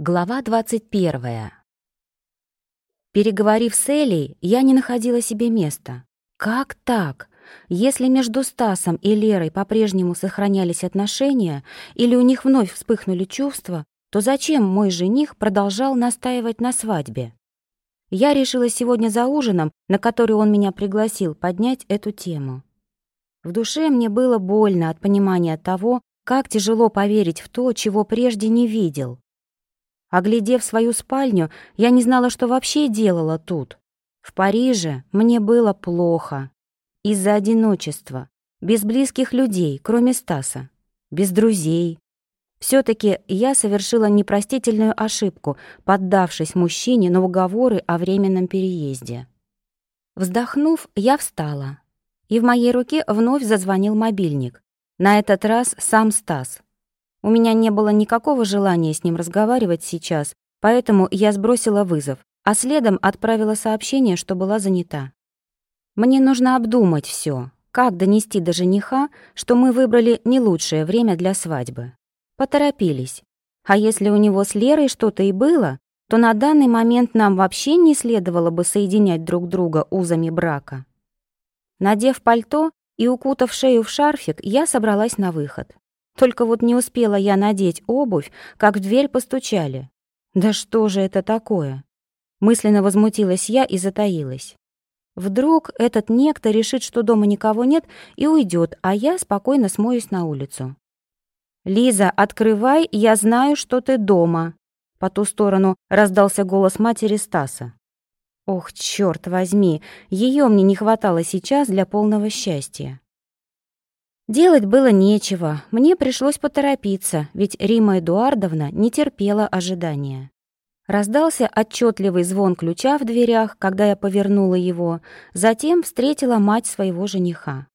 Глава 21. Переговорив с Элей, я не находила себе места. Как так? Если между Стасом и Лерой по-прежнему сохранялись отношения или у них вновь вспыхнули чувства, то зачем мой жених продолжал настаивать на свадьбе? Я решила сегодня за ужином, на который он меня пригласил, поднять эту тему. В душе мне было больно от понимания того, как тяжело поверить в то, чего прежде не видел. Оглядев свою спальню, я не знала, что вообще делала тут. В Париже мне было плохо. Из-за одиночества, без близких людей, кроме Стаса, без друзей. все таки я совершила непростительную ошибку, поддавшись мужчине на уговоры о временном переезде. Вздохнув, я встала. И в моей руке вновь зазвонил мобильник. На этот раз сам Стас. У меня не было никакого желания с ним разговаривать сейчас, поэтому я сбросила вызов, а следом отправила сообщение, что была занята. Мне нужно обдумать все, как донести до жениха, что мы выбрали не лучшее время для свадьбы. Поторопились. А если у него с Лерой что-то и было, то на данный момент нам вообще не следовало бы соединять друг друга узами брака. Надев пальто и укутав шею в шарфик, я собралась на выход. Только вот не успела я надеть обувь, как в дверь постучали. Да что же это такое? Мысленно возмутилась я и затаилась. Вдруг этот некто решит, что дома никого нет, и уйдет, а я спокойно смоюсь на улицу. «Лиза, открывай, я знаю, что ты дома!» По ту сторону раздался голос матери Стаса. Ох, черт возьми, ее мне не хватало сейчас для полного счастья. Делать было нечего, мне пришлось поторопиться, ведь Рима Эдуардовна не терпела ожидания. Раздался отчетливый звон ключа в дверях, когда я повернула его, затем встретила мать своего жениха.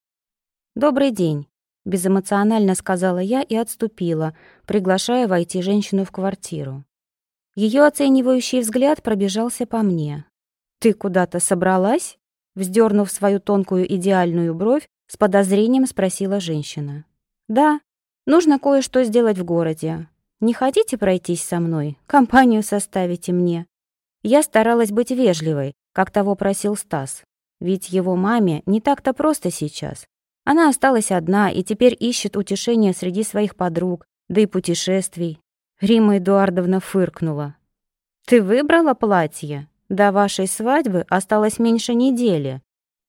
«Добрый день», — безэмоционально сказала я и отступила, приглашая войти женщину в квартиру. Ее оценивающий взгляд пробежался по мне. «Ты куда-то собралась?» Вздернув свою тонкую идеальную бровь, с подозрением спросила женщина. «Да, нужно кое-что сделать в городе. Не хотите пройтись со мной? Компанию составите мне?» Я старалась быть вежливой, как того просил Стас. Ведь его маме не так-то просто сейчас. Она осталась одна и теперь ищет утешения среди своих подруг, да и путешествий. Рима Эдуардовна фыркнула. «Ты выбрала платье? До вашей свадьбы осталось меньше недели.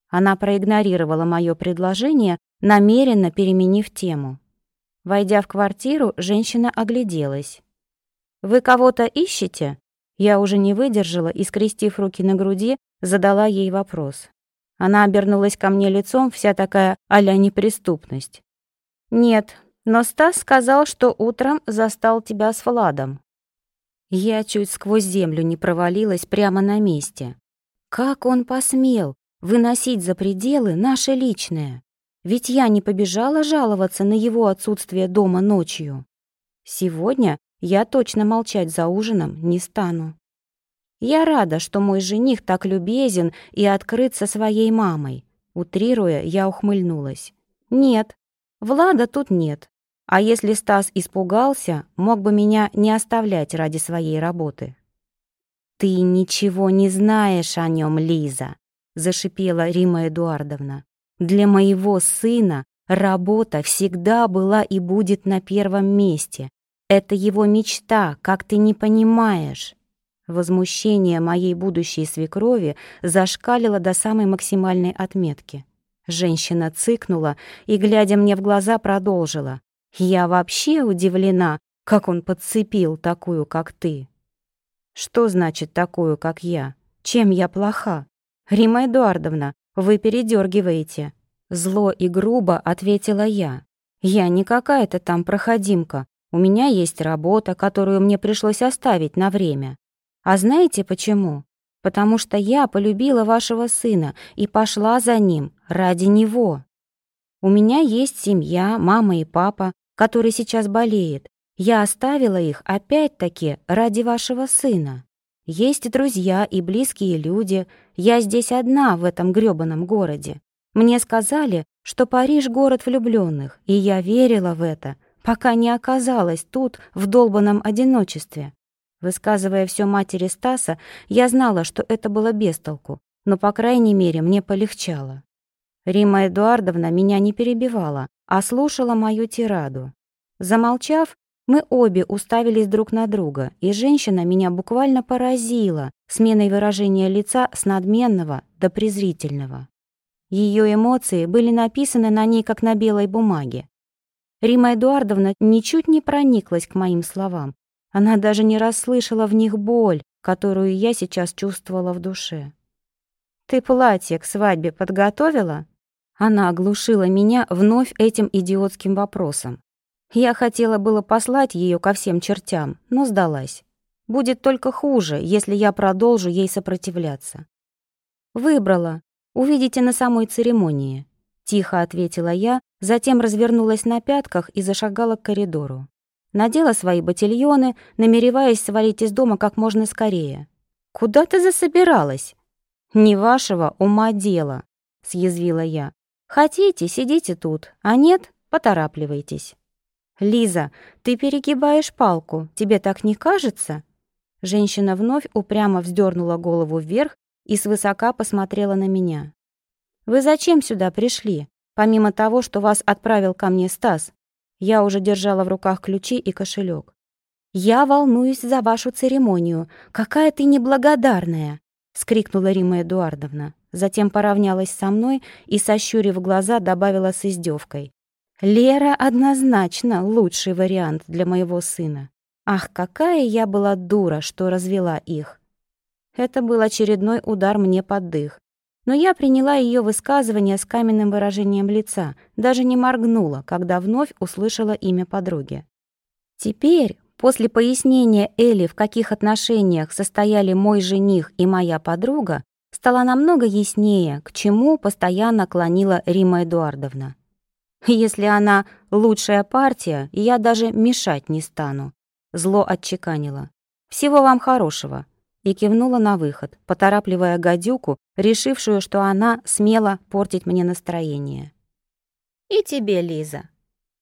Она проигнорировала мое предложение, намеренно переменив тему. Войдя в квартиру, женщина огляделась. «Вы кого-то ищете?» Я уже не выдержала и, скрестив руки на груди, задала ей вопрос. Она обернулась ко мне лицом, вся такая а-ля неприступность. «Нет, но Стас сказал, что утром застал тебя с Владом». Я чуть сквозь землю не провалилась прямо на месте. Как он посмел? Выносить за пределы наше личное. Ведь я не побежала жаловаться на его отсутствие дома ночью. Сегодня я точно молчать за ужином не стану. Я рада, что мой жених так любезен и открыт со своей мамой. Утрируя, я ухмыльнулась. Нет, Влада тут нет. А если Стас испугался, мог бы меня не оставлять ради своей работы. «Ты ничего не знаешь о нем, Лиза», — зашипела Рима Эдуардовна. «Для моего сына работа всегда была и будет на первом месте. Это его мечта, как ты не понимаешь». Возмущение моей будущей свекрови зашкалило до самой максимальной отметки. Женщина цыкнула и, глядя мне в глаза, продолжила. «Я вообще удивлена, как он подцепил такую, как ты». «Что значит такую, как я? Чем я плоха?» «Рима Эдуардовна, вы передергиваете. Зло и грубо ответила я. «Я не какая-то там проходимка. У меня есть работа, которую мне пришлось оставить на время. А знаете почему? Потому что я полюбила вашего сына и пошла за ним ради него. У меня есть семья, мама и папа, который сейчас болеет. Я оставила их опять-таки ради вашего сына. Есть друзья и близкие люди. Я здесь одна в этом грёбаном городе. Мне сказали, что Париж — город влюбленных, и я верила в это, пока не оказалась тут в долбанном одиночестве. Высказывая все матери Стаса, я знала, что это было бестолку, но, по крайней мере, мне полегчало. Рима Эдуардовна меня не перебивала, а слушала мою тираду. Замолчав, мы обе уставились друг на друга, и женщина меня буквально поразила сменой выражения лица с надменного до презрительного. Ее эмоции были написаны на ней, как на белой бумаге. Рима Эдуардовна ничуть не прониклась к моим словам. Она даже не расслышала в них боль, которую я сейчас чувствовала в душе. «Ты платье к свадьбе подготовила?» Она оглушила меня вновь этим идиотским вопросом. Я хотела было послать ее ко всем чертям, но сдалась. Будет только хуже, если я продолжу ей сопротивляться. «Выбрала. Увидите на самой церемонии», — тихо ответила я, затем развернулась на пятках и зашагала к коридору. Надела свои ботильоны, намереваясь свалить из дома как можно скорее. «Куда ты засобиралась?» «Не вашего ума дело», — съязвила я. «Хотите, сидите тут, а нет, поторапливайтесь». «Лиза, ты перегибаешь палку, тебе так не кажется?» Женщина вновь упрямо вздернула голову вверх и свысока посмотрела на меня. «Вы зачем сюда пришли, помимо того, что вас отправил ко мне Стас?» Я уже держала в руках ключи и кошелек. «Я волнуюсь за вашу церемонию. Какая ты неблагодарная!» — скрикнула Рима Эдуардовна. Затем поравнялась со мной и, сощурив глаза, добавила с издевкой. Лера однозначно лучший вариант для моего сына. Ах, какая я была дура, что развела их. Это был очередной удар мне под дых. Но я приняла ее высказывание с каменным выражением лица, даже не моргнула, когда вновь услышала имя подруги. Теперь, после пояснения Эли, в каких отношениях состояли мой жених и моя подруга, стало намного яснее, к чему постоянно клонила Рима Эдуардовна. Если она лучшая партия, я даже мешать не стану. Зло отчеканила. Всего вам хорошего. И кивнула на выход, поторапливая гадюку, решившую, что она смела портить мне настроение. И тебе, Лиза.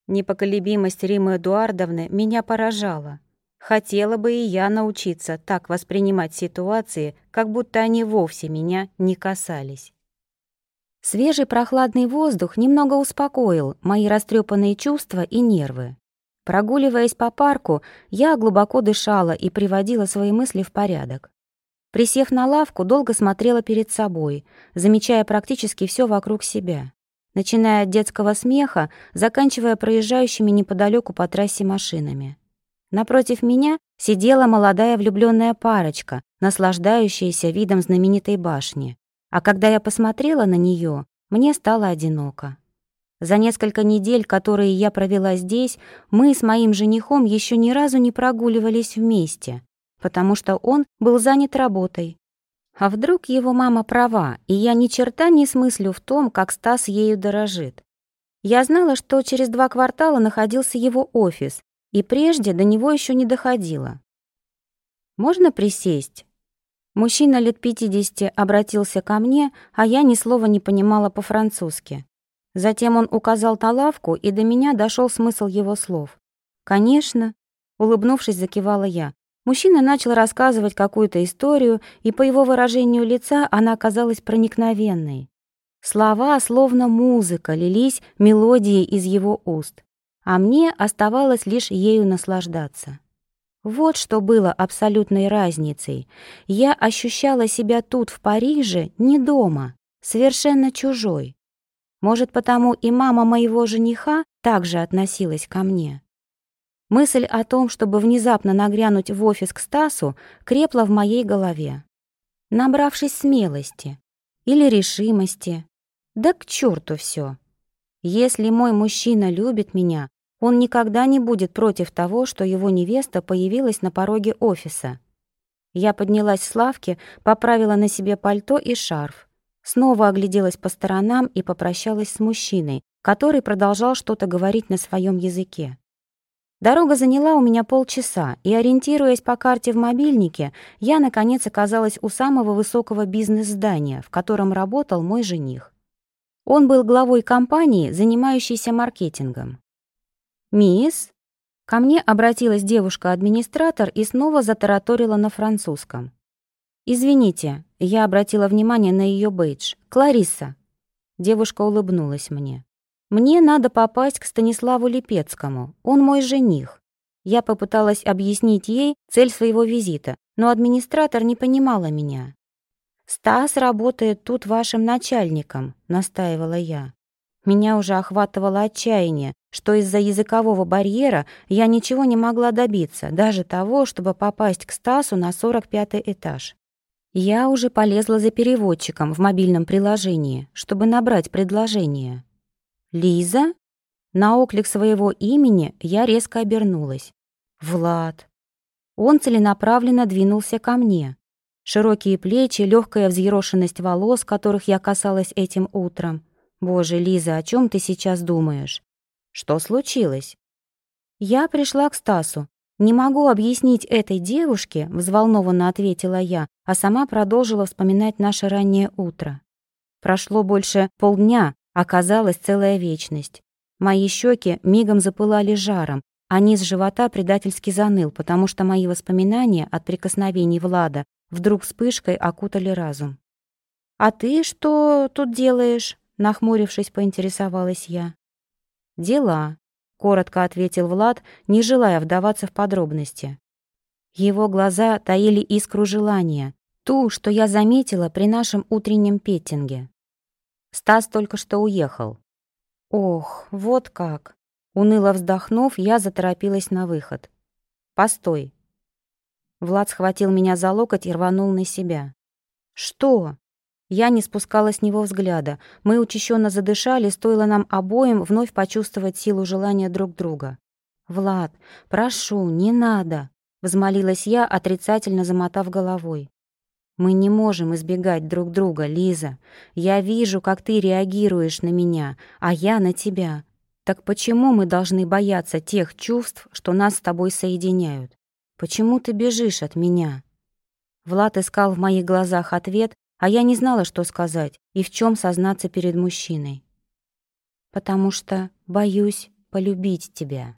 Непоколебимость Римы Эдуардовны меня поражала. Хотела бы и я научиться так воспринимать ситуации, как будто они вовсе меня не касались. Свежий прохладный воздух немного успокоил мои растрепанные чувства и нервы. Прогуливаясь по парку, я глубоко дышала и приводила свои мысли в порядок. Присев на лавку, долго смотрела перед собой, замечая практически все вокруг себя, начиная от детского смеха, заканчивая проезжающими неподалеку по трассе машинами. Напротив меня сидела молодая влюбленная парочка, наслаждающаяся видом знаменитой башни. А когда я посмотрела на нее, мне стало одиноко. За несколько недель, которые я провела здесь, мы с моим женихом еще ни разу не прогуливались вместе, потому что он был занят работой. А вдруг его мама права, и я ни черта не смыслю в том, как Стас ею дорожит. Я знала, что через два квартала находился его офис, и прежде до него еще не доходило. «Можно присесть?» Мужчина лет пятидесяти обратился ко мне, а я ни слова не понимала по-французски. Затем он указал на лавку, и до меня дошел смысл его слов. «Конечно», — улыбнувшись, закивала я. Мужчина начал рассказывать какую-то историю, и по его выражению лица она оказалась проникновенной. Слова, словно музыка, лились мелодией из его уст, а мне оставалось лишь ею наслаждаться. Вот что было абсолютной разницей. Я ощущала себя тут, в Париже, не дома, совершенно чужой. Может, потому и мама моего жениха также относилась ко мне. Мысль о том, чтобы внезапно нагрянуть в офис к Стасу, крепла в моей голове. Набравшись смелости или решимости, да к черту все. Если мой мужчина любит меня, он никогда не будет против того, что его невеста появилась на пороге офиса. Я поднялась с лавки, поправила на себе пальто и шарф. Снова огляделась по сторонам и попрощалась с мужчиной, который продолжал что-то говорить на своем языке. Дорога заняла у меня полчаса, и, ориентируясь по карте в мобильнике, я, наконец, оказалась у самого высокого бизнес-здания, в котором работал мой жених. Он был главой компании, занимающейся маркетингом. «Мисс?» Ко мне обратилась девушка-администратор и снова затараторила на французском. «Извините», — я обратила внимание на ее бейдж. «Кларисса». Девушка улыбнулась мне. «Мне надо попасть к Станиславу Липецкому. Он мой жених». Я попыталась объяснить ей цель своего визита, но администратор не понимала меня. «Стас работает тут вашим начальником», — настаивала я. Меня уже охватывало отчаяние, что из-за языкового барьера я ничего не могла добиться, даже того, чтобы попасть к Стасу на 45 этаж. Я уже полезла за переводчиком в мобильном приложении, чтобы набрать предложение. «Лиза?» На оклик своего имени я резко обернулась. «Влад!» Он целенаправленно двинулся ко мне. Широкие плечи, легкая взъерошенность волос, которых я касалась этим утром. Боже, Лиза, о чем ты сейчас думаешь? Что случилось? Я пришла к Стасу. Не могу объяснить этой девушке, взволнованно ответила я, а сама продолжила вспоминать наше раннее утро. Прошло больше полдня, оказалась целая вечность. Мои щеки мигом запылали жаром, а низ живота предательски заныл, потому что мои воспоминания от прикосновений Влада вдруг вспышкой окутали разум. «А ты что тут делаешь?» — нахмурившись, поинтересовалась я. «Дела», — коротко ответил Влад, не желая вдаваться в подробности. Его глаза таили искру желания, ту, что я заметила при нашем утреннем петтинге. Стас только что уехал. Ох, вот как. Уныло вздохнув, я заторопилась на выход. «Постой, Влад схватил меня за локоть и рванул на себя. «Что?» Я не спускала с него взгляда. Мы учащенно задышали, стоило нам обоим вновь почувствовать силу желания друг друга. «Влад, прошу, не надо!» — взмолилась я, отрицательно замотав головой. «Мы не можем избегать друг друга, Лиза. Я вижу, как ты реагируешь на меня, а я на тебя. Так почему мы должны бояться тех чувств, что нас с тобой соединяют? Почему ты бежишь от меня?» Влад искал в моих глазах ответ, а я не знала, что сказать и в чем сознаться перед мужчиной. «Потому что боюсь полюбить тебя».